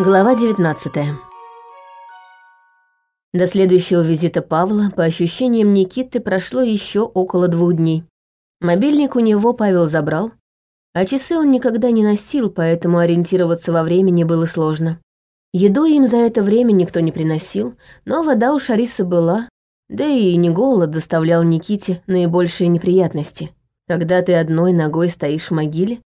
Глава 19 До следующего визита Павла, по ощущениям Никиты, прошло еще около двух дней. Мобильник у него Павел забрал, а часы он никогда не носил, поэтому ориентироваться во времени было сложно. Еду им за это время никто не приносил, но вода у Шарисы была, да и не голод доставлял Никите наибольшие неприятности. Когда ты одной ногой стоишь в могиле,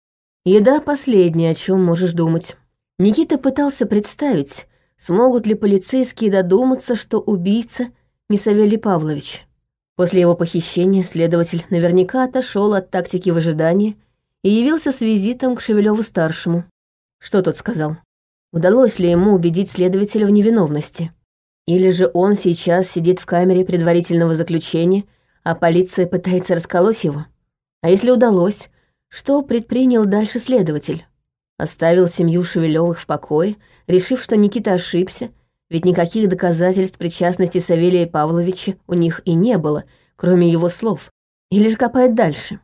еда — последнее, о чем можешь думать. Никита пытался представить, смогут ли полицейские додуматься, что убийца не Савелий Павлович. После его похищения следователь наверняка отошел от тактики выжидания и явился с визитом к Шевелеву-старшему. Что тот сказал? Удалось ли ему убедить следователя в невиновности? Или же он сейчас сидит в камере предварительного заключения, а полиция пытается расколоть его? А если удалось, что предпринял дальше следователь? Оставил семью Шевелевых в покое, решив, что Никита ошибся, ведь никаких доказательств причастности Савелия Павловича у них и не было, кроме его слов. Или же копает дальше.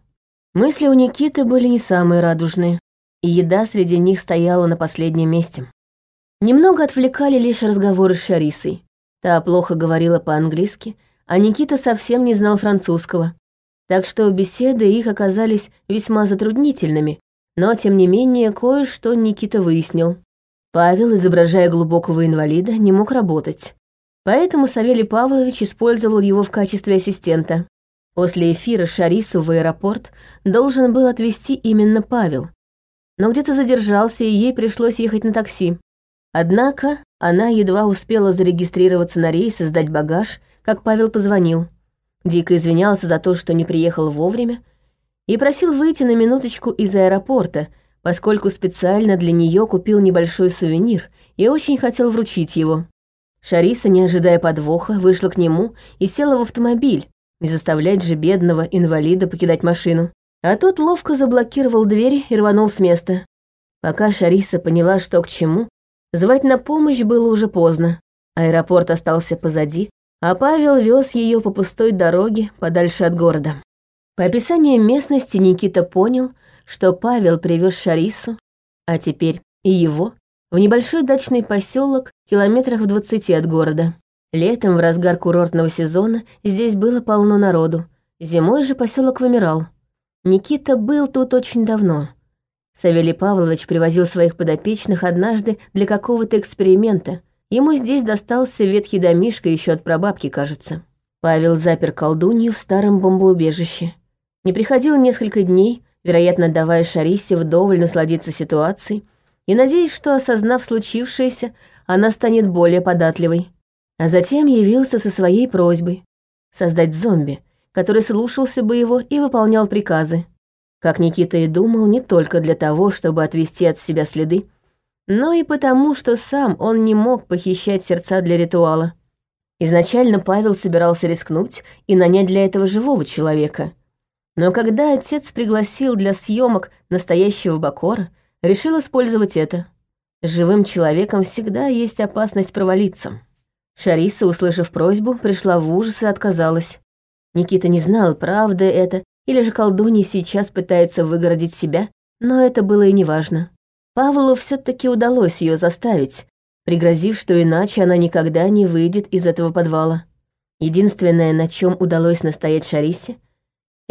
Мысли у Никиты были не самые радужные, и еда среди них стояла на последнем месте. Немного отвлекали лишь разговоры с Шарисой. Та плохо говорила по-английски, а Никита совсем не знал французского. Так что беседы их оказались весьма затруднительными, но, тем не менее, кое-что Никита выяснил. Павел, изображая глубокого инвалида, не мог работать. Поэтому Савелий Павлович использовал его в качестве ассистента. После эфира Шарису в аэропорт должен был отвезти именно Павел. Но где-то задержался, и ей пришлось ехать на такси. Однако она едва успела зарегистрироваться на рейс и сдать багаж, как Павел позвонил. Дико извинялся за то, что не приехал вовремя, и просил выйти на минуточку из аэропорта, поскольку специально для нее купил небольшой сувенир и очень хотел вручить его. Шариса, не ожидая подвоха, вышла к нему и села в автомобиль, не заставлять же бедного инвалида покидать машину. А тот ловко заблокировал дверь и рванул с места. Пока Шариса поняла, что к чему, звать на помощь было уже поздно. Аэропорт остался позади, а Павел вез ее по пустой дороге подальше от города. По описанию местности Никита понял, что Павел привез Шарису, а теперь и его, в небольшой дачный поселок километрах в двадцати от города. Летом, в разгар курортного сезона, здесь было полно народу. Зимой же поселок вымирал. Никита был тут очень давно. Савелий Павлович привозил своих подопечных однажды для какого-то эксперимента. Ему здесь достался ветхий домишко еще от прабабки, кажется. Павел запер колдунью в старом бомбоубежище. Не приходил несколько дней, вероятно, давая Шарисе вдоволь насладиться ситуацией, и надеясь, что, осознав случившееся, она станет более податливой. А затем явился со своей просьбой — создать зомби, который слушался бы его и выполнял приказы. Как Никита и думал, не только для того, чтобы отвести от себя следы, но и потому, что сам он не мог похищать сердца для ритуала. Изначально Павел собирался рискнуть и нанять для этого живого человека — но когда отец пригласил для съемок настоящего Бакора, решил использовать это. Живым человеком всегда есть опасность провалиться. Шариса, услышав просьбу, пришла в ужас и отказалась. Никита не знал, правда это, или же колдунья сейчас пытается выгородить себя, но это было и неважно. Павлу все таки удалось ее заставить, пригрозив, что иначе она никогда не выйдет из этого подвала. Единственное, на чем удалось настоять Шарисе,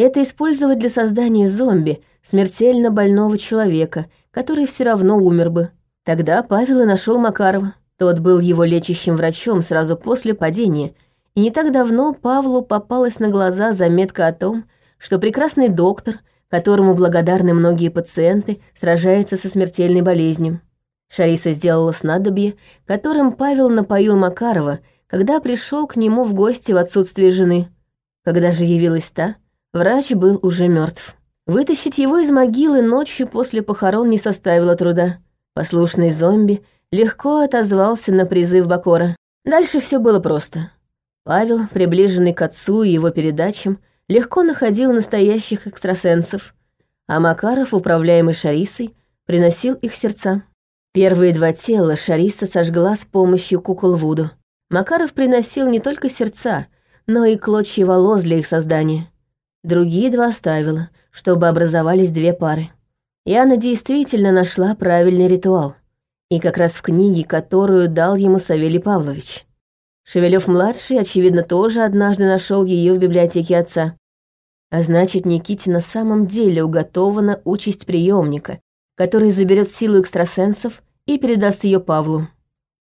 это использовать для создания зомби, смертельно больного человека, который все равно умер бы. Тогда Павел и нашел Макарова. Тот был его лечащим врачом сразу после падения, и не так давно Павлу попалась на глаза заметка о том, что прекрасный доктор, которому благодарны многие пациенты, сражается со смертельной болезнью. Шариса сделала снадобье, которым Павел напоил Макарова, когда пришел к нему в гости в отсутствие жены. Когда же явилась та, Врач был уже мертв. Вытащить его из могилы ночью после похорон не составило труда. Послушный зомби легко отозвался на призыв Бакора. Дальше все было просто. Павел, приближенный к отцу и его передачам, легко находил настоящих экстрасенсов, а Макаров, управляемый Шарисой, приносил их сердца. Первые два тела Шариса сожгла с помощью кукол Вуду. Макаров приносил не только сердца, но и клочья волос для их создания. Другие два оставила, чтобы образовались две пары. Яна действительно нашла правильный ритуал. И как раз в книге, которую дал ему Савелий Павлович. Шевелев-младший, очевидно, тоже однажды нашел ее в библиотеке отца. А значит, Никите на самом деле уготована участь приемника, который заберет силу экстрасенсов и передаст ее Павлу.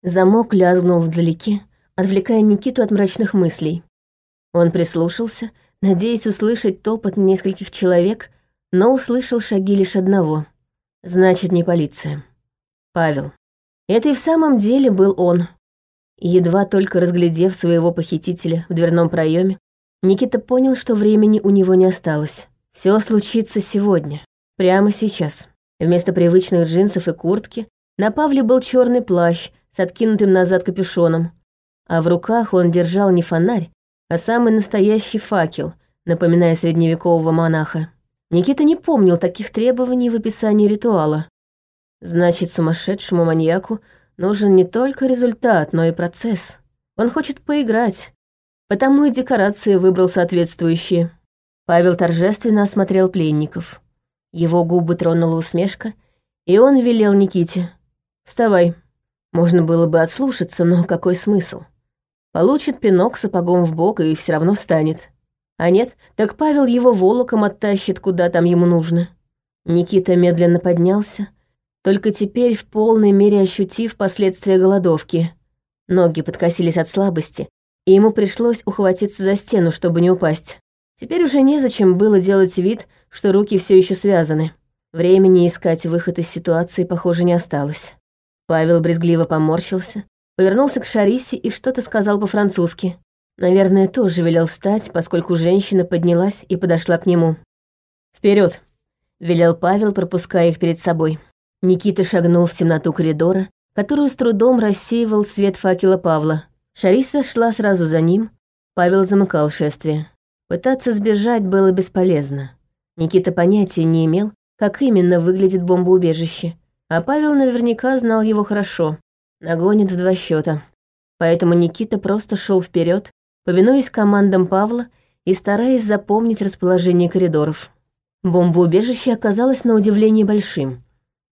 Замок лязгнул вдалеке, отвлекая Никиту от мрачных мыслей. Он прислушался, надеясь услышать топот нескольких человек, но услышал шаги лишь одного. Значит, не полиция. Павел. Это и в самом деле был он. Едва только разглядев своего похитителя в дверном проеме, Никита понял, что времени у него не осталось. Все случится сегодня, прямо сейчас. Вместо привычных джинсов и куртки на Павле был черный плащ с откинутым назад капюшоном, а в руках он держал не фонарь, а самый настоящий факел, напоминая средневекового монаха. Никита не помнил таких требований в описании ритуала. Значит, сумасшедшему маньяку нужен не только результат, но и процесс. Он хочет поиграть, потому и декорации выбрал соответствующие. Павел торжественно осмотрел пленников. Его губы тронула усмешка, и он велел Никите. «Вставай». Можно было бы отслушаться, но какой смысл? Получит пинок сапогом в бок и все равно встанет. А нет, так Павел его волоком оттащит, куда там ему нужно. Никита медленно поднялся, только теперь в полной мере ощутив последствия голодовки. Ноги подкосились от слабости, и ему пришлось ухватиться за стену, чтобы не упасть. Теперь уже незачем было делать вид, что руки все еще связаны. Времени искать выход из ситуации, похоже, не осталось. Павел брезгливо поморщился, повернулся к Шарисе и что-то сказал по-французски. Наверное, тоже велел встать, поскольку женщина поднялась и подошла к нему. Вперед! велел Павел, пропуская их перед собой. Никита шагнул в темноту коридора, которую с трудом рассеивал свет факела Павла. Шариса шла сразу за ним, Павел замыкал шествие. Пытаться сбежать было бесполезно. Никита понятия не имел, как именно выглядит бомбоубежище, а Павел наверняка знал его хорошо. Нагонит в два счета. Поэтому Никита просто шел вперед, повинуясь командам Павла и стараясь запомнить расположение коридоров. Бомбоубежище оказалось на удивление большим.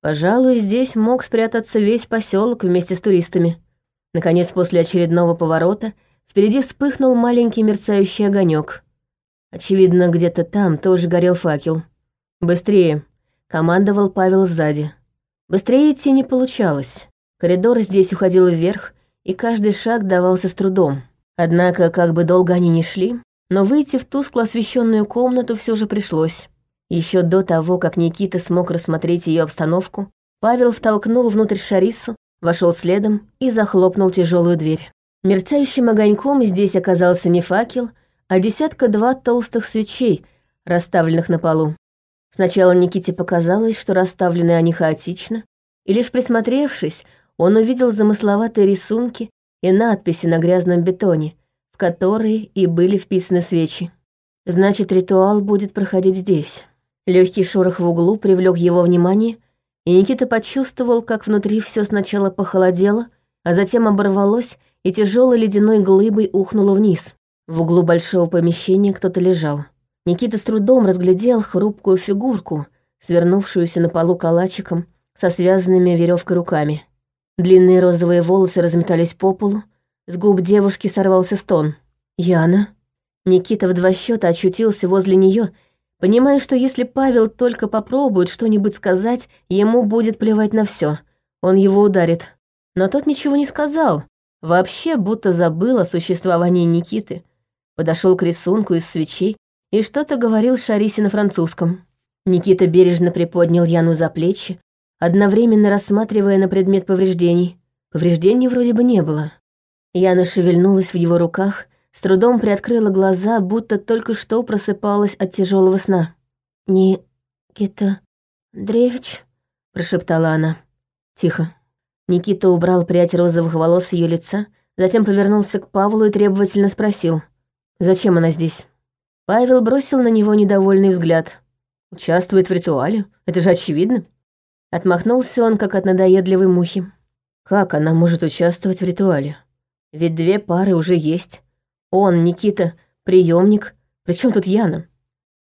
Пожалуй, здесь мог спрятаться весь поселок вместе с туристами. Наконец, после очередного поворота, впереди вспыхнул маленький мерцающий огонек. Очевидно, где-то там тоже горел факел. «Быстрее!» — командовал Павел сзади. Быстрее идти не получалось. Коридор здесь уходил вверх, и каждый шаг давался с трудом. Однако, как бы долго они ни шли, но выйти в тускло освещенную комнату все же пришлось. Еще до того, как Никита смог рассмотреть ее обстановку, Павел втолкнул внутрь Шарису, вошел следом и захлопнул тяжелую дверь. Мерцающим огоньком здесь оказался не факел, а десятка-два толстых свечей, расставленных на полу. Сначала Никите показалось, что расставлены они хаотично, и лишь присмотревшись, он увидел замысловатые рисунки и надписи на грязном бетоне, в которые и были вписаны свечи. Значит, ритуал будет проходить здесь. Легкий шорох в углу привлек его внимание, и Никита почувствовал, как внутри все сначала похолодело, а затем оборвалось и тяжелой ледяной глыбой ухнуло вниз. В углу большого помещения кто-то лежал. Никита с трудом разглядел хрупкую фигурку, свернувшуюся на полу калачиком со связанными веревкой руками. Длинные розовые волосы разметались по полу, с губ девушки сорвался стон. «Яна?» Никита в два счета очутился возле нее понимая, что если Павел только попробует что-нибудь сказать, ему будет плевать на все. Он его ударит. Но тот ничего не сказал, вообще будто забыл о существовании Никиты. Подошел к рисунку из свечей и что-то говорил Шарисе на французском. Никита бережно приподнял Яну за плечи, одновременно рассматривая на предмет повреждений. Повреждений вроде бы не было. Яна шевельнулась в его руках с трудом приоткрыла глаза, будто только что просыпалась от тяжелого сна. «Никита Древич?» — прошептала она. «Тихо». Никита убрал прядь розовых волос с ее лица, затем повернулся к Павлу и требовательно спросил, «Зачем она здесь?» Павел бросил на него недовольный взгляд. «Участвует в ритуале, это же очевидно». Отмахнулся он, как от надоедливой мухи. «Как она может участвовать в ритуале? Ведь две пары уже есть. Он, Никита, приемник. Причем тут Яна?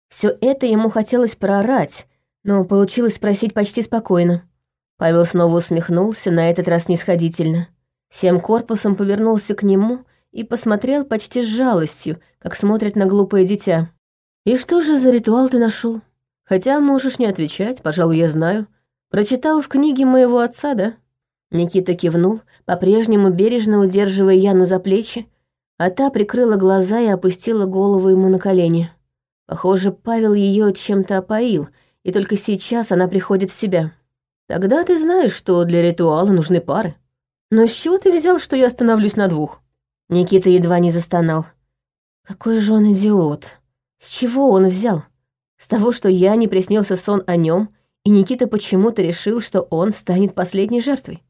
Все это ему хотелось проорать, но получилось спросить почти спокойно. Павел снова усмехнулся, на этот раз снисходительно. Всем корпусом повернулся к нему и посмотрел почти с жалостью, как смотрит на глупое дитя. «И что же за ритуал ты нашел? Хотя можешь не отвечать, пожалуй, я знаю. Прочитал в книге моего отца, да?» Никита кивнул, по-прежнему бережно удерживая Яну за плечи, а та прикрыла глаза и опустила голову ему на колени. Похоже, Павел ее чем-то опоил, и только сейчас она приходит в себя. «Тогда ты знаешь, что для ритуала нужны пары. Но с чего ты взял, что я остановлюсь на двух?» Никита едва не застонал. «Какой же он идиот! С чего он взял? С того, что я не приснился сон о нем, и Никита почему-то решил, что он станет последней жертвой.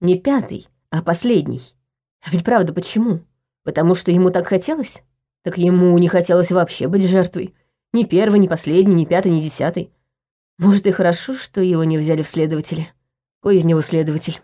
Не пятый, а последний. А ведь правда, почему? Потому что ему так хотелось? Так ему не хотелось вообще быть жертвой. Ни первый, ни последний, ни пятый, ни десятый. Может, и хорошо, что его не взяли в следователи. Какой из него следователь?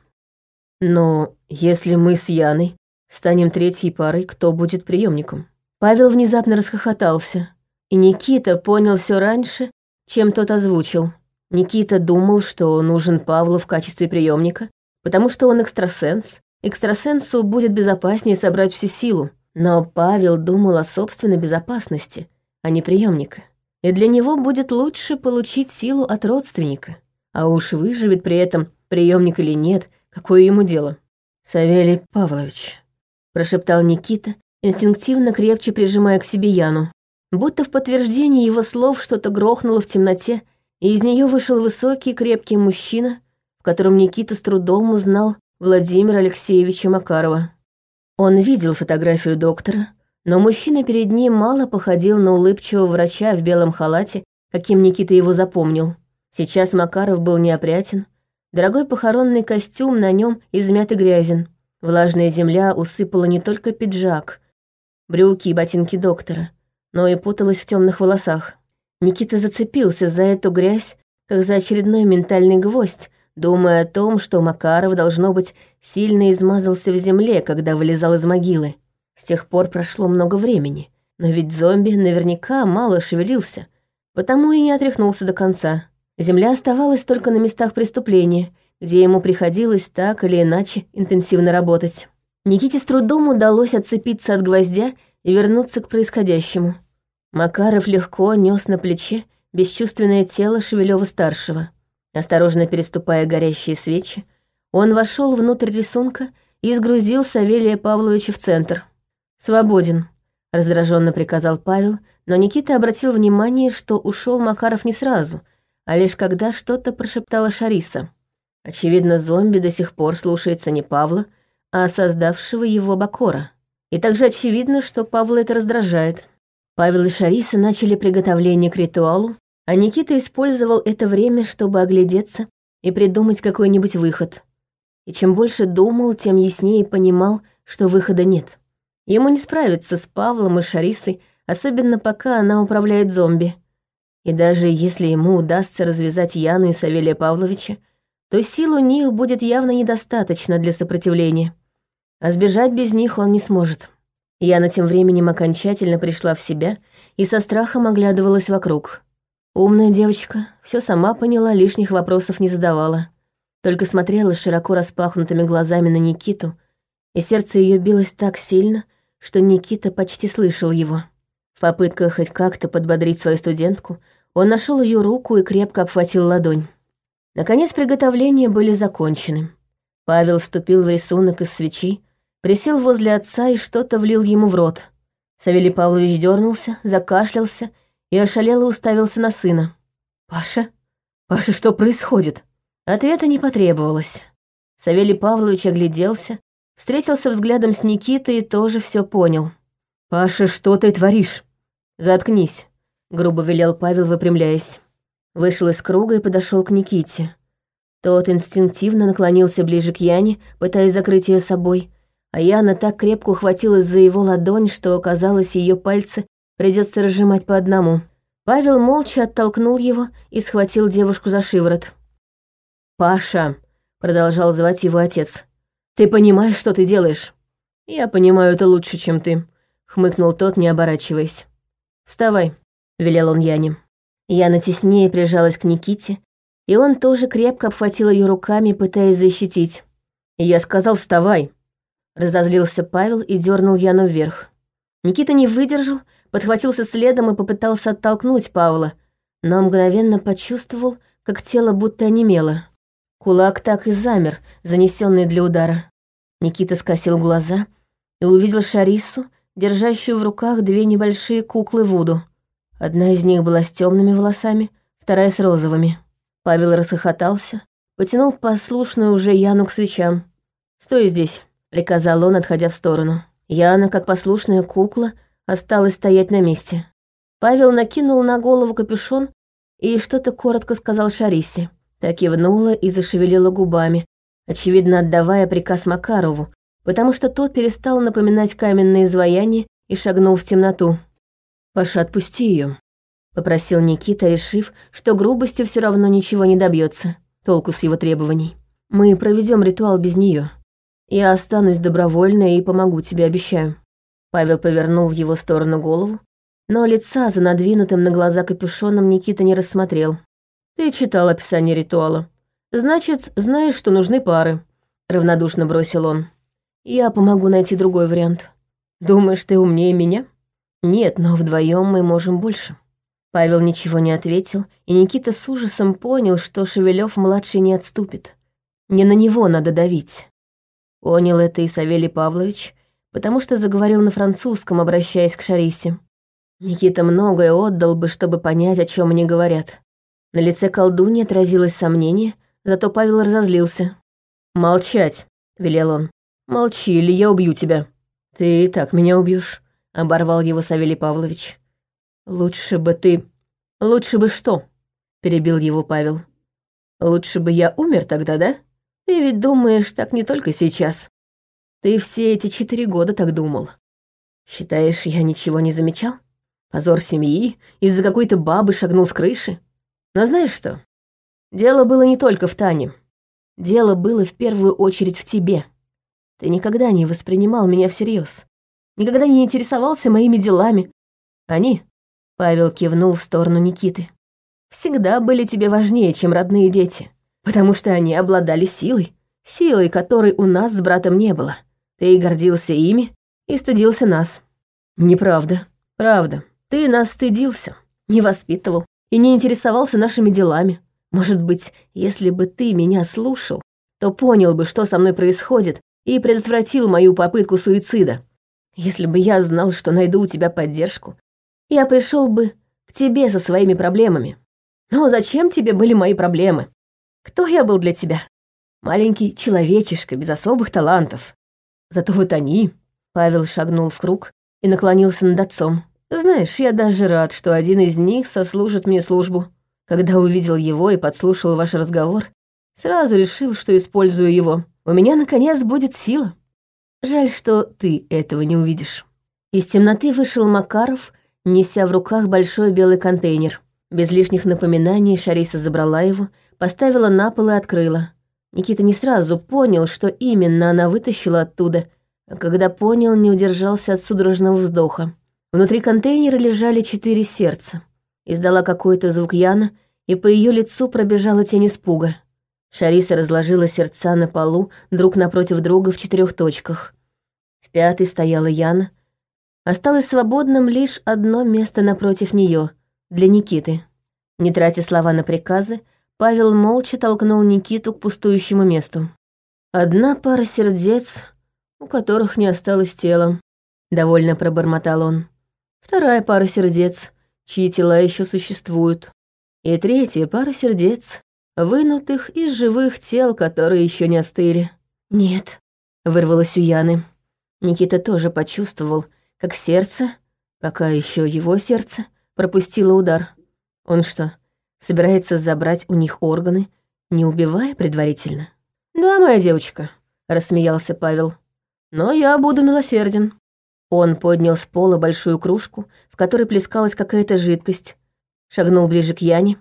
Но если мы с Яной станем третьей парой, кто будет приемником? Павел внезапно расхохотался, и Никита понял все раньше, чем тот озвучил. Никита думал, что нужен Павлу в качестве приемника, потому что он экстрасенс. Экстрасенсу будет безопаснее собрать всю силу. Но Павел думал о собственной безопасности, а не приемника. И для него будет лучше получить силу от родственника. А уж выживет при этом приемник или нет, какое ему дело. «Савелий Павлович», — прошептал Никита, инстинктивно крепче прижимая к себе Яну. Будто в подтверждение его слов что-то грохнуло в темноте, и из нее вышел высокий крепкий мужчина котором Никита с трудом узнал Владимира Алексеевича Макарова. Он видел фотографию доктора, но мужчина перед ним мало походил на улыбчивого врача в белом халате, каким Никита его запомнил. Сейчас Макаров был неопрятен, дорогой похоронный костюм на нем измят и грязен. Влажная земля усыпала не только пиджак, брюки и ботинки доктора, но и путалась в темных волосах. Никита зацепился за эту грязь, как за очередной ментальный гвоздь, думая о том, что Макаров, должно быть, сильно измазался в земле, когда вылезал из могилы. С тех пор прошло много времени, но ведь зомби наверняка мало шевелился, потому и не отряхнулся до конца. Земля оставалась только на местах преступления, где ему приходилось так или иначе интенсивно работать. Никите с трудом удалось отцепиться от гвоздя и вернуться к происходящему. Макаров легко нес на плече бесчувственное тело Шевелева-старшего. Осторожно переступая горящие свечи, он вошел внутрь рисунка и сгрузил Савелия Павловича в центр. «Свободен», — раздраженно приказал Павел, но Никита обратил внимание, что ушел Макаров не сразу, а лишь когда что-то прошептала Шариса. Очевидно, зомби до сих пор слушается не Павла, а создавшего его Бакора. И также очевидно, что Павла это раздражает. Павел и Шариса начали приготовление к ритуалу, а Никита использовал это время, чтобы оглядеться и придумать какой-нибудь выход. И чем больше думал, тем яснее понимал, что выхода нет. Ему не справиться с Павлом и Шарисой, особенно пока она управляет зомби. И даже если ему удастся развязать Яну и Савелия Павловича, то сил у них будет явно недостаточно для сопротивления. А сбежать без них он не сможет. Яна тем временем окончательно пришла в себя и со страхом оглядывалась вокруг. Умная девочка, все сама поняла, лишних вопросов не задавала. Только смотрела широко распахнутыми глазами на Никиту, и сердце ее билось так сильно, что Никита почти слышал его. В попытках хоть как-то подбодрить свою студентку, он нашел ее руку и крепко обхватил ладонь. Наконец приготовления были закончены. Павел ступил в рисунок из свечей, присел возле отца и что-то влил ему в рот. Савелий Павлович дернулся, закашлялся и ошалело уставился на сына. «Паша? Паша, что происходит?» Ответа не потребовалось. Савелий Павлович огляделся, встретился взглядом с Никитой и тоже все понял. «Паша, что ты творишь?» «Заткнись», — грубо велел Павел, выпрямляясь. Вышел из круга и подошел к Никите. Тот инстинктивно наклонился ближе к Яне, пытаясь закрыть ее собой, а Яна так крепко ухватилась за его ладонь, что, казалось, ее пальцы Придется разжимать по одному. Павел молча оттолкнул его и схватил девушку за шиворот. «Паша», — продолжал звать его отец, — «ты понимаешь, что ты делаешь?» «Я понимаю это лучше, чем ты», — хмыкнул тот, не оборачиваясь. «Вставай», — велел он Яне. Яна теснее прижалась к Никите, и он тоже крепко обхватил ее руками, пытаясь защитить. «Я сказал, вставай!» Разозлился Павел и дернул Яну вверх. Никита не выдержал, подхватился следом и попытался оттолкнуть Павла, но мгновенно почувствовал, как тело будто онемело. Кулак так и замер, занесенный для удара. Никита скосил глаза и увидел Шарису, держащую в руках две небольшие куклы Вуду. Одна из них была с темными волосами, вторая с розовыми. Павел рассохотался, потянул послушную уже Яну к свечам. «Стой здесь», — приказал он, отходя в сторону. Яна, как послушная кукла, осталась стоять на месте. Павел накинул на голову капюшон и что-то коротко сказал Шарисе. Так кивнула и зашевелила губами, очевидно отдавая приказ Макарову, потому что тот перестал напоминать каменное изваяние и шагнул в темноту. «Паша, отпусти ее, попросил Никита, решив, что грубостью все равно ничего не добьется. Толку с его требований. «Мы проведем ритуал без нее. Я останусь добровольно и помогу тебе, обещаю». Павел повернул в его сторону голову, но лица за надвинутым на глаза капюшоном Никита не рассмотрел. «Ты читал описание ритуала. Значит, знаешь, что нужны пары», — равнодушно бросил он. «Я помогу найти другой вариант. Думаешь, ты умнее меня?» «Нет, но вдвоем мы можем больше». Павел ничего не ответил, и Никита с ужасом понял, что шевелев младший не отступит. Не на него надо давить. Понял это и Савелий Павлович, потому что заговорил на французском, обращаясь к Шарисе. Никита многое отдал бы, чтобы понять, о чем они говорят. На лице колдуньи отразилось сомнение, зато Павел разозлился. «Молчать», — велел он. «Молчи, или я убью тебя». «Ты и так меня убьешь», — оборвал его Савелий Павлович. «Лучше бы ты...» «Лучше бы что?» — перебил его Павел. «Лучше бы я умер тогда, да? Ты ведь думаешь так не только сейчас. Ты все эти четыре года так думал. Считаешь, я ничего не замечал? Позор семьи, из-за какой-то бабы шагнул с крыши? Но знаешь что? Дело было не только в Тане. Дело было в первую очередь в тебе. Ты никогда не воспринимал меня всерьез, никогда не интересовался моими делами. Они, — Павел кивнул в сторону Никиты, — всегда были тебе важнее, чем родные дети, потому что они обладали силой, силой, которой у нас с братом не было. Ты гордился ими и стыдился нас. Неправда, правда. Ты нас стыдился, не воспитывал и не интересовался нашими делами. Может быть, если бы ты меня слушал, то понял бы, что со мной происходит, и предотвратил мою попытку суицида. Если бы я знал, что найду у тебя поддержку, я пришел бы к тебе со своими проблемами. Но зачем тебе были мои проблемы? Кто я был для тебя? Маленький человечишка без особых талантов. Зато вот они...» Павел шагнул в круг и наклонился над отцом. «Знаешь, я даже рад, что один из них сослужит мне службу. Когда увидел его и подслушал ваш разговор, сразу решил, что использую его. У меня, наконец, будет сила. Жаль, что ты этого не увидишь». Из темноты вышел Макаров, неся в руках большой белый контейнер. Без лишних напоминаний Шариса забрала его, поставила на пол и открыла. Никита не сразу понял, что именно она вытащила оттуда, а когда понял, не удержался от судорожного вздоха. Внутри контейнера лежали четыре сердца. Издала какой-то звук Яна, и по ее лицу пробежала тень испуга. Шариса разложила сердца на полу друг напротив друга в четырех точках. В пятой стояла Яна. Осталось свободным лишь одно место напротив нее для Никиты. Не тратя слова на приказы, Павел молча толкнул Никиту к пустующему месту. «Одна пара сердец, у которых не осталось тела», — довольно пробормотал он. «Вторая пара сердец, чьи тела еще существуют. И третья пара сердец, вынутых из живых тел, которые еще не остыли». «Нет», — вырвалось у Яны. Никита тоже почувствовал, как сердце, пока еще его сердце, пропустило удар. Он что, собирается забрать у них органы, не убивая предварительно. «Да, моя девочка», — рассмеялся Павел. «Но я буду милосерден». Он поднял с пола большую кружку, в которой плескалась какая-то жидкость, шагнул ближе к Яне.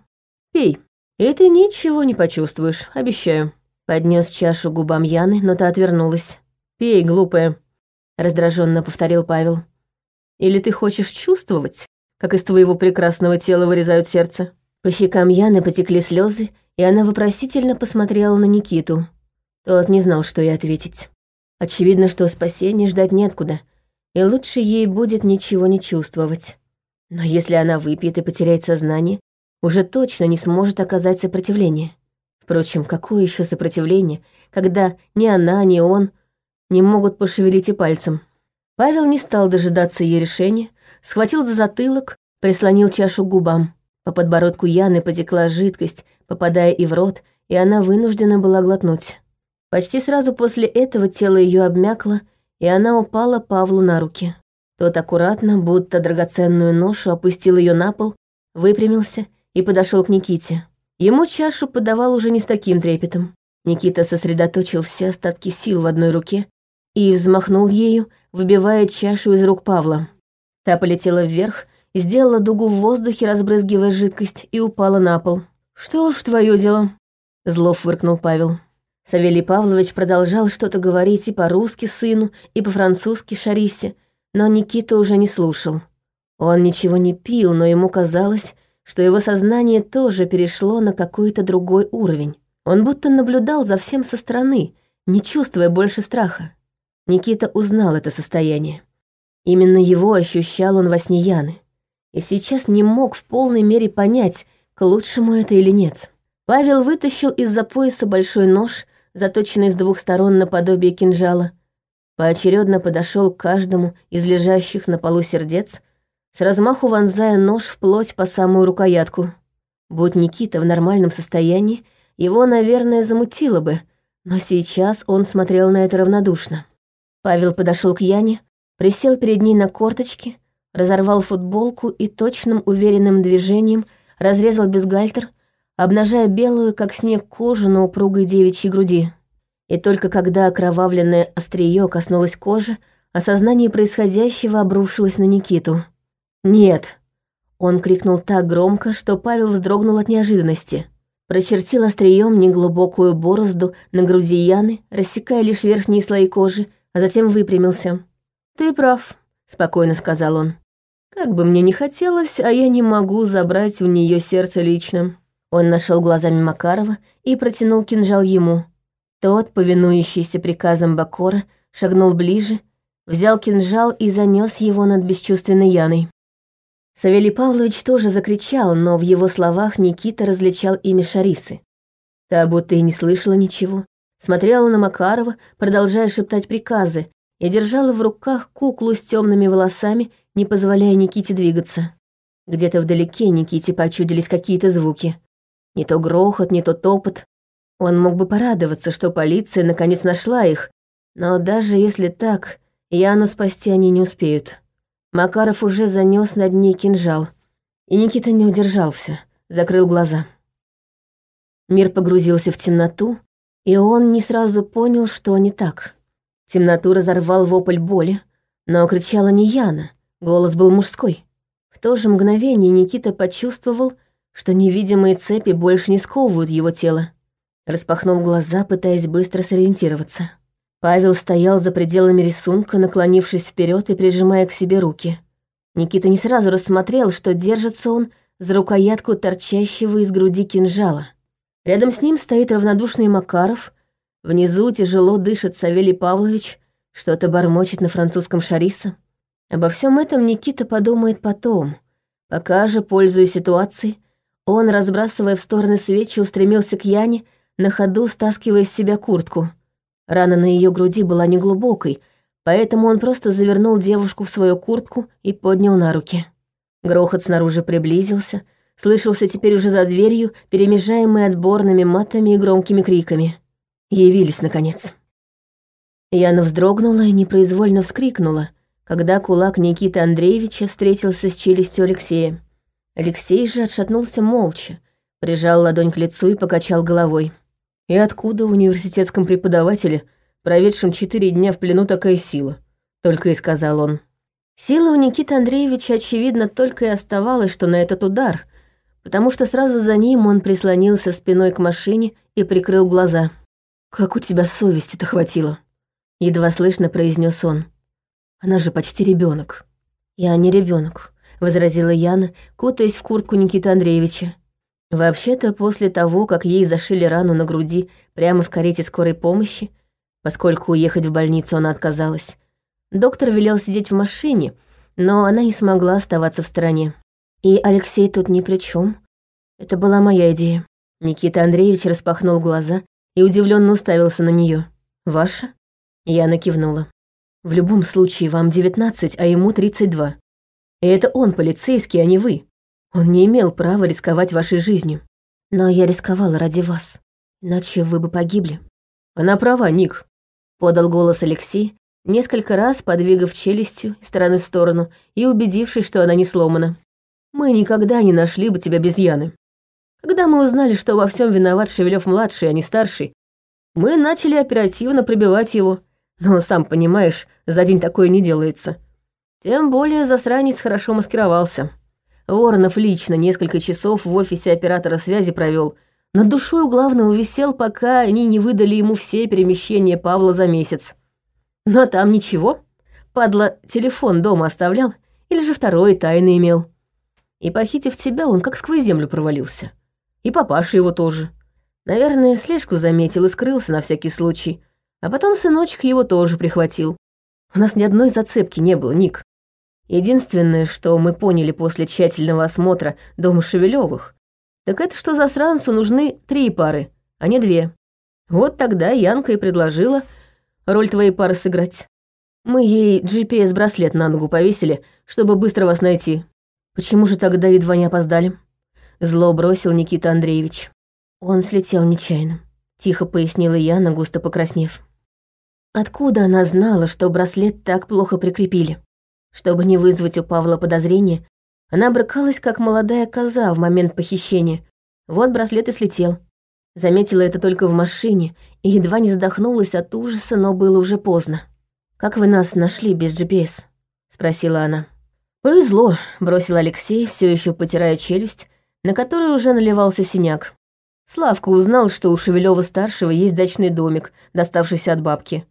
«Пей, и ты ничего не почувствуешь, обещаю». Поднес чашу губам Яны, но та отвернулась. «Пей, глупая», — раздраженно повторил Павел. «Или ты хочешь чувствовать, как из твоего прекрасного тела вырезают сердце?» По щекам Яны потекли слезы, и она вопросительно посмотрела на Никиту. Тот не знал, что ей ответить. Очевидно, что спасения ждать неоткуда, и лучше ей будет ничего не чувствовать. Но если она выпьет и потеряет сознание, уже точно не сможет оказать сопротивление. Впрочем, какое еще сопротивление, когда ни она, ни он не могут пошевелить и пальцем? Павел не стал дожидаться ее решения, схватил за затылок, прислонил чашу к губам. По подбородку Яны потекла жидкость, попадая и в рот, и она вынуждена была глотнуть. Почти сразу после этого тело ее обмякло, и она упала Павлу на руки. Тот аккуратно, будто драгоценную ношу, опустил ее на пол, выпрямился и подошел к Никите. Ему чашу подавал уже не с таким трепетом. Никита сосредоточил все остатки сил в одной руке и взмахнул ею, выбивая чашу из рук Павла. Та полетела вверх, сделала дугу в воздухе, разбрызгивая жидкость, и упала на пол. «Что уж твое дело?» — зло фыркнул Павел. Савелий Павлович продолжал что-то говорить и по-русски сыну, и по-французски Шарисе, но Никита уже не слушал. Он ничего не пил, но ему казалось, что его сознание тоже перешло на какой-то другой уровень. Он будто наблюдал за всем со стороны, не чувствуя больше страха. Никита узнал это состояние. Именно его ощущал он во сне Яны. И сейчас не мог в полной мере понять, к лучшему это или нет. Павел вытащил из-за пояса большой нож, заточенный с двух сторон наподобие кинжала, поочередно подошел к каждому из лежащих на полу сердец, с размаху вонзая нож в плоть по самую рукоятку. Будь Никита в нормальном состоянии, его, наверное, замутило бы, но сейчас он смотрел на это равнодушно. Павел подошел к Яне, присел перед ней на корточки, разорвал футболку и точным уверенным движением разрезал бюстгальтер, обнажая белую, как снег, кожу на упругой девичьей груди. И только когда окровавленное острие коснулось кожи, осознание происходящего обрушилось на Никиту. «Нет!» Он крикнул так громко, что Павел вздрогнул от неожиданности. Прочертил острием неглубокую борозду на груди Яны, рассекая лишь верхние слои кожи, а затем выпрямился. «Ты прав», — спокойно сказал он. «Как бы мне ни хотелось, а я не могу забрать у нее сердце лично». Он нашел глазами Макарова и протянул кинжал ему. Тот, повинующийся приказам Бакора, шагнул ближе, взял кинжал и занес его над бесчувственной Яной. Савелий Павлович тоже закричал, но в его словах Никита различал имя Шарисы. Та будто и не слышала ничего, смотрела на Макарова, продолжая шептать приказы, и держала в руках куклу с темными волосами, не позволяя Никите двигаться. Где-то вдалеке Никите почудились какие-то звуки. Не то грохот, не то топот. Он мог бы порадоваться, что полиция наконец нашла их, но даже если так, Яну спасти они не успеют. Макаров уже занес над ней кинжал, и Никита не удержался, закрыл глаза. Мир погрузился в темноту, и он не сразу понял, что не так. Темноту разорвал вопль боли, но кричала не Яна, голос был мужской. В то же мгновение Никита почувствовал, что невидимые цепи больше не сковывают его тело. Распахнул глаза, пытаясь быстро сориентироваться. Павел стоял за пределами рисунка, наклонившись вперед и прижимая к себе руки. Никита не сразу рассмотрел, что держится он за рукоятку торчащего из груди кинжала. Рядом с ним стоит равнодушный Макаров, внизу тяжело дышит Савелий Павлович, что-то бормочет на французском шариса. Обо всем этом Никита подумает потом. Пока же, пользуясь ситуацией, он, разбрасывая в стороны свечи, устремился к Яне, на ходу стаскивая с себя куртку. Рана на ее груди была неглубокой, поэтому он просто завернул девушку в свою куртку и поднял на руки. Грохот снаружи приблизился — слышался теперь уже за дверью, перемежаемый отборными матами и громкими криками. Явились, наконец. Яна вздрогнула и непроизвольно вскрикнула, когда кулак Никиты Андреевича встретился с челюстью Алексея. Алексей же отшатнулся молча, прижал ладонь к лицу и покачал головой. «И откуда университетском преподавателе, проведшем четыре дня в плену, такая сила?» — только и сказал он. Сила у Никиты Андреевича, очевидно, только и оставалась, что на этот удар — потому что сразу за ним он прислонился спиной к машине и прикрыл глаза. «Как у тебя совести-то хватило?» — едва слышно произнес он. «Она же почти ребенок. «Я не ребенок, возразила Яна, кутаясь в куртку Никиты Андреевича. Вообще-то, после того, как ей зашили рану на груди прямо в карете скорой помощи, поскольку уехать в больницу она отказалась, доктор велел сидеть в машине, но она не смогла оставаться в стороне. И Алексей тут ни при чем. Это была моя идея. Никита Андреевич распахнул глаза и удивленно уставился на нее. «Ваша?» Я кивнула. «В любом случае, вам 19, а ему 32. И это он полицейский, а не вы. Он не имел права рисковать вашей жизнью. Но я рисковала ради вас. Иначе вы бы погибли. Она права, Ник. Подал голос Алексей, несколько раз подвигав челюстью из стороны в сторону и убедившись, что она не сломана. Мы никогда не нашли бы тебя без Яны. Когда мы узнали, что во всем виноват шевелев младший а не старший, мы начали оперативно пробивать его. Но, сам понимаешь, за день такое не делается. Тем более засранец хорошо маскировался. Воронов лично несколько часов в офисе оператора связи провел. Над душой у главного висел, пока они не выдали ему все перемещения Павла за месяц. Но там ничего. Падла телефон дома оставлял, или же второй тайны имел. И, похитив тебя, он как сквозь землю провалился. И папаша его тоже. Наверное, слежку заметил и скрылся на всякий случай. А потом сыночек его тоже прихватил. У нас ни одной зацепки не было, Ник. Единственное, что мы поняли после тщательного осмотра дома Шевелевых, так это что засранцу нужны три пары, а не две. Вот тогда Янка и предложила роль твоей пары сыграть. Мы ей GPS-браслет на ногу повесили, чтобы быстро вас найти. Почему же тогда едва не опоздали? Зло бросил Никита Андреевич. Он слетел нечаянно, тихо пояснила Яна, густо покраснев. Откуда она знала, что браслет так плохо прикрепили? Чтобы не вызвать у Павла подозрения, она брыкалась, как молодая коза в момент похищения. Вот браслет и слетел. Заметила это только в машине и едва не задохнулась от ужаса, но было уже поздно. «Как вы нас нашли без GPS?» — спросила она. «Повезло», — бросил Алексей, все еще потирая челюсть, на которой уже наливался синяк. Славка узнал, что у Шевелева старшего есть дачный домик, доставшийся от бабки.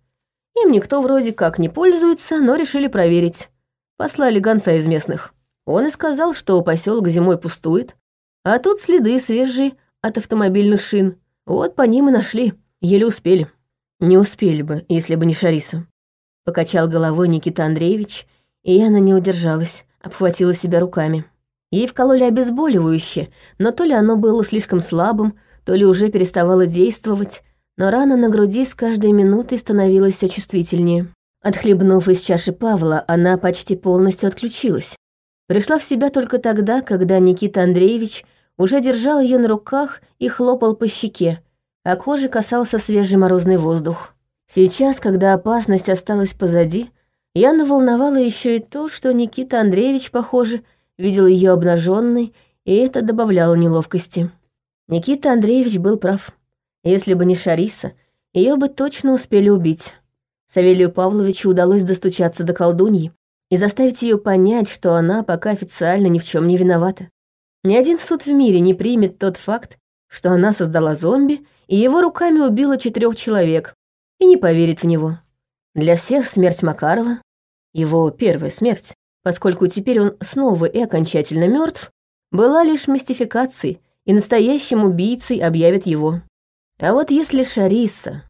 Им никто вроде как не пользуется, но решили проверить. Послали гонца из местных. Он и сказал, что поселок зимой пустует, а тут следы свежие от автомобильных шин. Вот по ним и нашли. Еле успели. Не успели бы, если бы не Шариса. Покачал головой Никита Андреевич, и Яна не удержалась, обхватила себя руками. Ей вкололи обезболивающее, но то ли оно было слишком слабым, то ли уже переставало действовать, но рана на груди с каждой минутой становилась все чувствительнее. Отхлебнув из чаши Павла, она почти полностью отключилась. Пришла в себя только тогда, когда Никита Андреевич уже держал ее на руках и хлопал по щеке, а кожи касался свежий морозный воздух. Сейчас, когда опасность осталась позади, Яна волновала еще и то, что Никита Андреевич, похоже, видел ее обнаженной, и это добавляло неловкости. Никита Андреевич был прав. Если бы не Шариса, ее бы точно успели убить. Савелию Павловичу удалось достучаться до колдуньи и заставить ее понять, что она пока официально ни в чем не виновата. Ни один суд в мире не примет тот факт, что она создала зомби и его руками убила четырех человек, и не поверит в него. Для всех смерть Макарова, его первая смерть, поскольку теперь он снова и окончательно мертв, была лишь мистификацией, и настоящим убийцей объявят его. А вот если Шариса,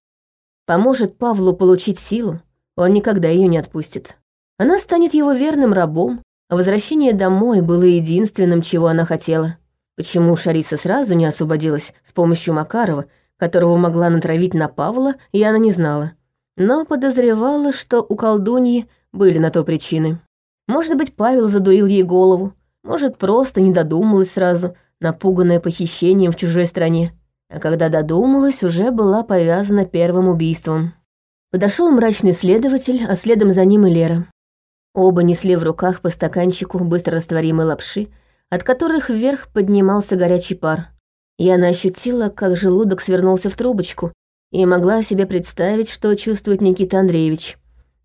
поможет Павлу получить силу, он никогда ее не отпустит. Она станет его верным рабом, а возвращение домой было единственным, чего она хотела. Почему Шариса сразу не освободилась с помощью Макарова, которого могла натравить на Павла, я не знала. Но подозревала, что у колдуньи были на то причины. Может быть, Павел задурил ей голову, может, просто не додумалась сразу, напуганная похищением в чужой стране а когда додумалась, уже была повязана первым убийством. Подошел мрачный следователь, а следом за ним и Лера. Оба несли в руках по стаканчику быстро растворимой лапши, от которых вверх поднимался горячий пар. Яна ощутила, как желудок свернулся в трубочку, и могла себе представить, что чувствует Никита Андреевич.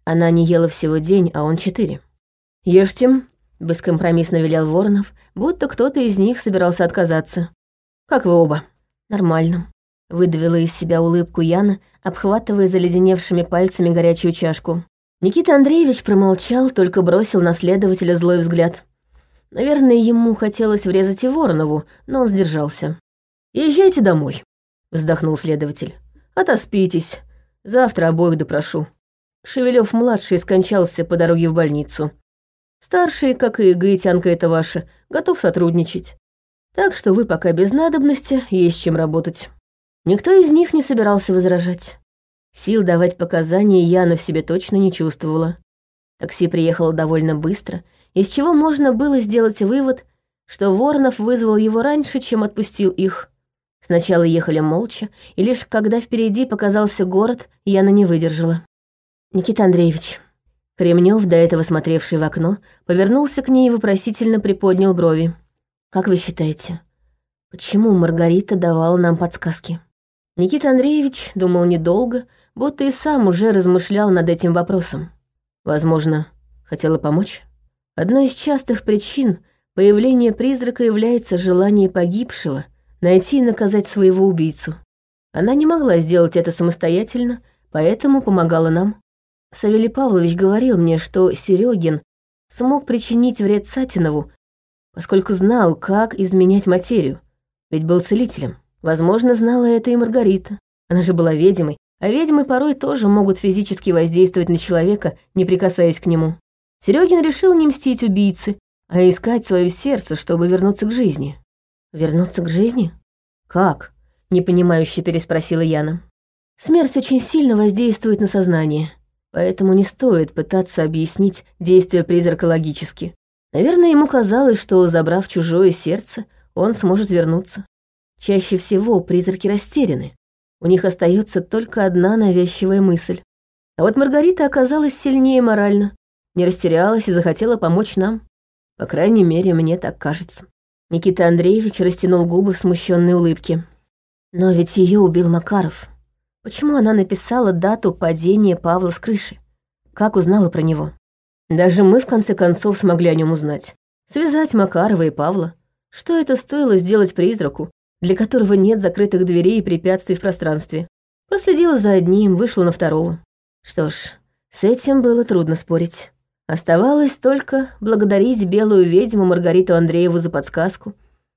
Она не ела всего день, а он четыре. «Ешьте», — бескомпромиссно велел Воронов, будто кто-то из них собирался отказаться. «Как вы оба?» «Нормально», — выдавила из себя улыбку Яна, обхватывая заледеневшими пальцами горячую чашку. Никита Андреевич промолчал, только бросил на следователя злой взгляд. Наверное, ему хотелось врезать и Воронову, но он сдержался. «Езжайте домой», — вздохнул следователь. «Отоспитесь. Завтра обоих допрошу». Шевелев младший скончался по дороге в больницу. Старший, как и гаитянка это ваша, готов сотрудничать. Так что вы пока без надобности, есть чем работать». Никто из них не собирался возражать. Сил давать показания Яна в себе точно не чувствовала. Такси приехало довольно быстро, из чего можно было сделать вывод, что Воронов вызвал его раньше, чем отпустил их. Сначала ехали молча, и лишь когда впереди показался город, Яна не выдержала. «Никита Андреевич». Кремнев, до этого смотревший в окно, повернулся к ней и вопросительно приподнял брови. «Как вы считаете, почему Маргарита давала нам подсказки?» Никита Андреевич думал недолго, будто и сам уже размышлял над этим вопросом. Возможно, хотела помочь? Одной из частых причин появления призрака является желание погибшего найти и наказать своего убийцу. Она не могла сделать это самостоятельно, поэтому помогала нам. Савелий Павлович говорил мне, что Серегин смог причинить вред Сатинову, поскольку знал, как изменять материю, ведь был целителем. Возможно, знала это и Маргарита. Она же была ведьмой, а ведьмы порой тоже могут физически воздействовать на человека, не прикасаясь к нему. Серегин решил не мстить убийце, а искать свое сердце, чтобы вернуться к жизни. «Вернуться к жизни? Как?» — непонимающе переспросила Яна. «Смерть очень сильно воздействует на сознание, поэтому не стоит пытаться объяснить действия призрака логически. Наверное, ему казалось, что, забрав чужое сердце, он сможет вернуться. Чаще всего призраки растеряны. У них остается только одна навязчивая мысль. А вот Маргарита оказалась сильнее морально, не растерялась и захотела помочь нам. По крайней мере, мне так кажется. Никита Андреевич растянул губы в смущенной улыбке. Но ведь ее убил Макаров. Почему она написала дату падения Павла с крыши? Как узнала про него? Даже мы, в конце концов, смогли о нем узнать. Связать Макарова и Павла. Что это стоило сделать призраку, для которого нет закрытых дверей и препятствий в пространстве. Проследила за одним, вышла на второго. Что ж, с этим было трудно спорить. Оставалось только благодарить белую ведьму Маргариту Андрееву за подсказку.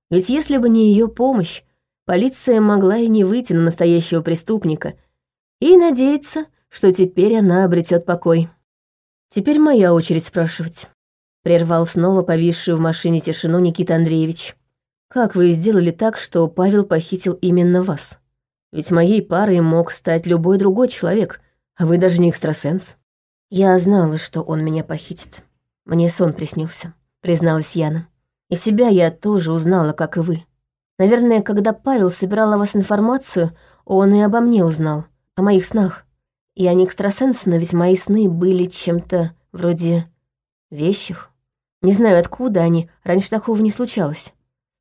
Ведь если бы не ее помощь, полиция могла и не выйти на настоящего преступника и надеяться, что теперь она обретет покой. Теперь моя очередь спрашивать. Прервал снова повисшую в машине тишину Никита Андреевич. Как вы сделали так, что Павел похитил именно вас? Ведь моей парой мог стать любой другой человек, а вы даже не экстрасенс. Я знала, что он меня похитит. Мне сон приснился, призналась Яна. И себя я тоже узнала, как и вы. Наверное, когда Павел собирал о вас информацию, он и обо мне узнал, о моих снах. Я не экстрасенс, но ведь мои сны были чем-то вроде вещих. Не знаю, откуда они, раньше такого не случалось.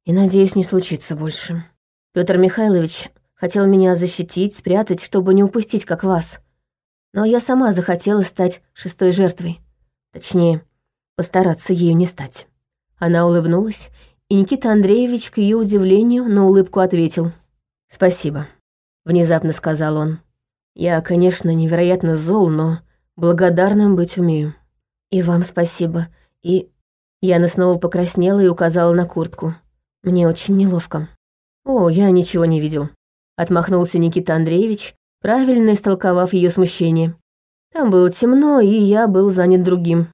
И, надеюсь, не случится больше. Петр Михайлович хотел меня защитить, спрятать, чтобы не упустить, как вас. Но я сама захотела стать шестой жертвой. Точнее, постараться ею не стать. Она улыбнулась, и Никита Андреевич, к ее удивлению, на улыбку ответил. «Спасибо», — внезапно сказал он. «Я, конечно, невероятно зол, но благодарным быть умею». «И вам спасибо, и...» Яна снова покраснела и указала на куртку. Мне очень неловко. О, я ничего не видел. Отмахнулся Никита Андреевич, правильно истолковав ее смущение. Там было темно, и я был занят другим.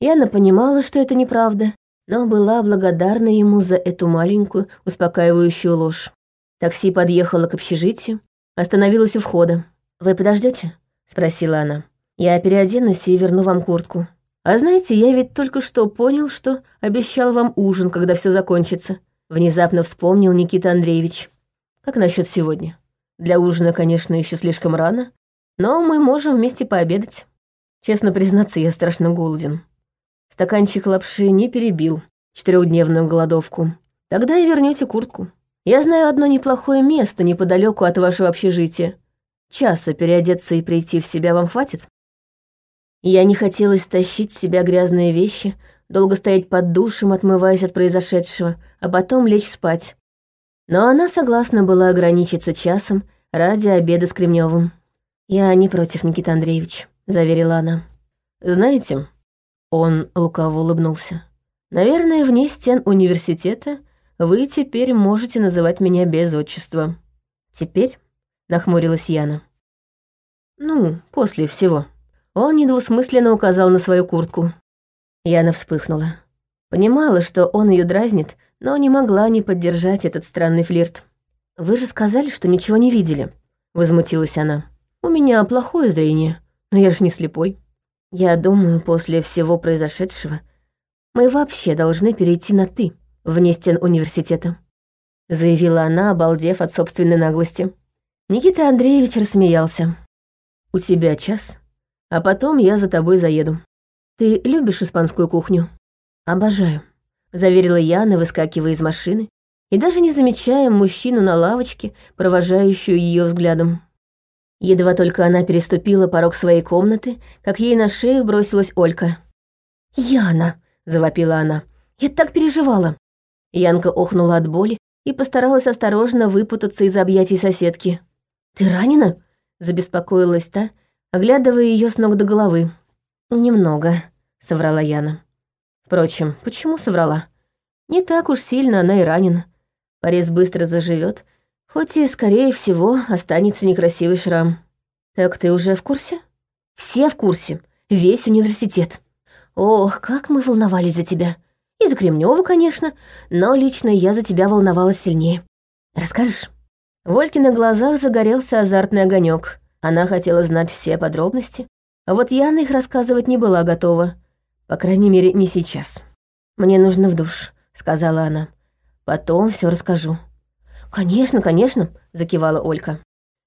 Яна понимала, что это неправда, но была благодарна ему за эту маленькую, успокаивающую ложь. Такси подъехало к общежитию, остановилось у входа. «Вы подождете? спросила она. «Я переоденусь и верну вам куртку. А знаете, я ведь только что понял, что обещал вам ужин, когда все закончится. Внезапно вспомнил Никита Андреевич. Как насчет сегодня? Для ужина, конечно, еще слишком рано, но мы можем вместе пообедать. Честно признаться, я страшно голоден. Стаканчик лапши не перебил четырехдневную голодовку. Тогда и вернете куртку. Я знаю одно неплохое место неподалеку от вашего общежития. Часа переодеться и прийти в себя вам хватит? Я не хотела стащить с себя грязные вещи, долго стоять под душем, отмываясь от произошедшего, а потом лечь спать. Но она согласна была ограничиться часом ради обеда с Кремневым. «Я не против, Никита Андреевич», — заверила она. «Знаете...» — он лукаво улыбнулся. Наверное, вне стен университета вы теперь можете называть меня без отчества. Теперь, нахмурилась Яна. Ну, после всего. Он недвусмысленно указал на свою куртку. Яна вспыхнула. Понимала, что он ее дразнит, но не могла не поддержать этот странный флирт. «Вы же сказали, что ничего не видели», — возмутилась она. «У меня плохое зрение, но я же не слепой. Я думаю, после всего произошедшего мы вообще должны перейти на «ты» вне стен университета», — заявила она, обалдев от собственной наглости. Никита Андреевич рассмеялся. «У тебя час, а потом я за тобой заеду. Ты любишь испанскую кухню?» «Обожаю», — заверила Яна, выскакивая из машины и даже не замечая мужчину на лавочке, провожающую ее взглядом. Едва только она переступила порог своей комнаты, как ей на шею бросилась Олька. «Яна!» — завопила она. «Я так переживала!» Янка охнула от боли и постаралась осторожно выпутаться из объятий соседки. «Ты ранена?» — забеспокоилась та, оглядывая ее с ног до головы. «Немного», — соврала Яна. Впрочем, почему соврала? Не так уж сильно она и ранена. Порез быстро заживет, хоть и, скорее всего, останется некрасивый шрам. Так ты уже в курсе? Все в курсе. Весь университет. Ох, как мы волновались за тебя. И за Кремнёва, конечно, но лично я за тебя волновалась сильнее. Расскажешь?» В Олькиных глазах загорелся азартный огонек. Она хотела знать все подробности, а вот Яна их рассказывать не была готова. По крайней мере, не сейчас. «Мне нужно в душ», — сказала она. «Потом все расскажу». «Конечно, конечно», — закивала Олька.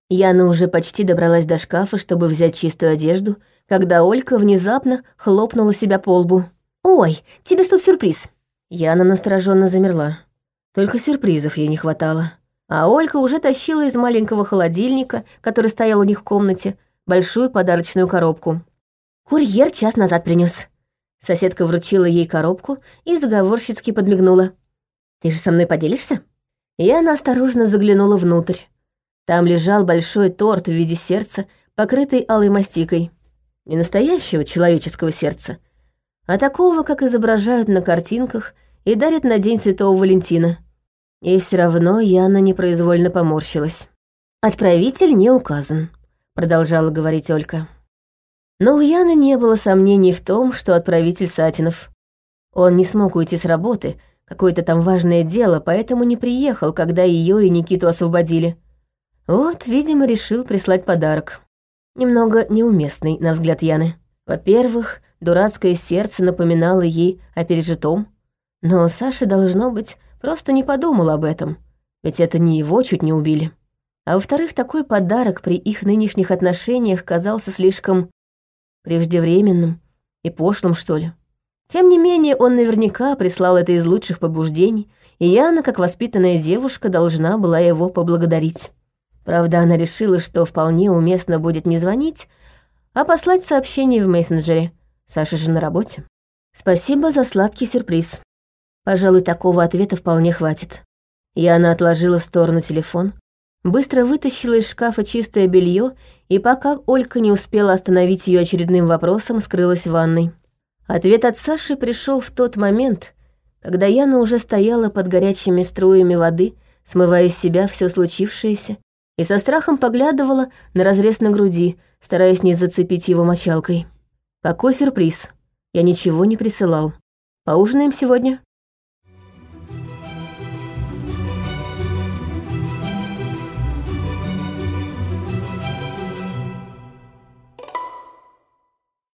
Яна уже почти добралась до шкафа, чтобы взять чистую одежду, когда Олька внезапно хлопнула себя по лбу. «Ой, тебе что сюрприз?» Яна настороженно замерла. Только сюрпризов ей не хватало. А Олька уже тащила из маленького холодильника, который стоял у них в комнате, большую подарочную коробку. «Курьер час назад принес. Соседка вручила ей коробку и заговорщицки подмигнула. «Ты же со мной поделишься?» Яна осторожно заглянула внутрь. Там лежал большой торт в виде сердца, покрытый алой мастикой. Не настоящего человеческого сердца, а такого, как изображают на картинках и дарят на День Святого Валентина. И все равно Яна непроизвольно поморщилась. «Отправитель не указан», — продолжала говорить Олька. Но у Яны не было сомнений в том, что отправитель Сатинов. Он не смог уйти с работы, какое-то там важное дело, поэтому не приехал, когда ее и Никиту освободили. Вот, видимо, решил прислать подарок. Немного неуместный, на взгляд Яны. Во-первых, дурацкое сердце напоминало ей о пережитом. Но Саша, должно быть, просто не подумал об этом. Ведь это не его чуть не убили. А во-вторых, такой подарок при их нынешних отношениях казался слишком преждевременным и пошлым, что ли. Тем не менее, он наверняка прислал это из лучших побуждений, и Яна, как воспитанная девушка, должна была его поблагодарить. Правда, она решила, что вполне уместно будет не звонить, а послать сообщение в мессенджере. Саша же на работе. Спасибо за сладкий сюрприз. Пожалуй, такого ответа вполне хватит. Яна отложила в сторону телефон, быстро вытащила из шкафа чистое белье и пока Олька не успела остановить ее очередным вопросом, скрылась в ванной. Ответ от Саши пришел в тот момент, когда Яна уже стояла под горячими струями воды, смывая из себя все случившееся, и со страхом поглядывала на разрез на груди, стараясь не зацепить его мочалкой. «Какой сюрприз! Я ничего не присылал. Поужинаем сегодня?»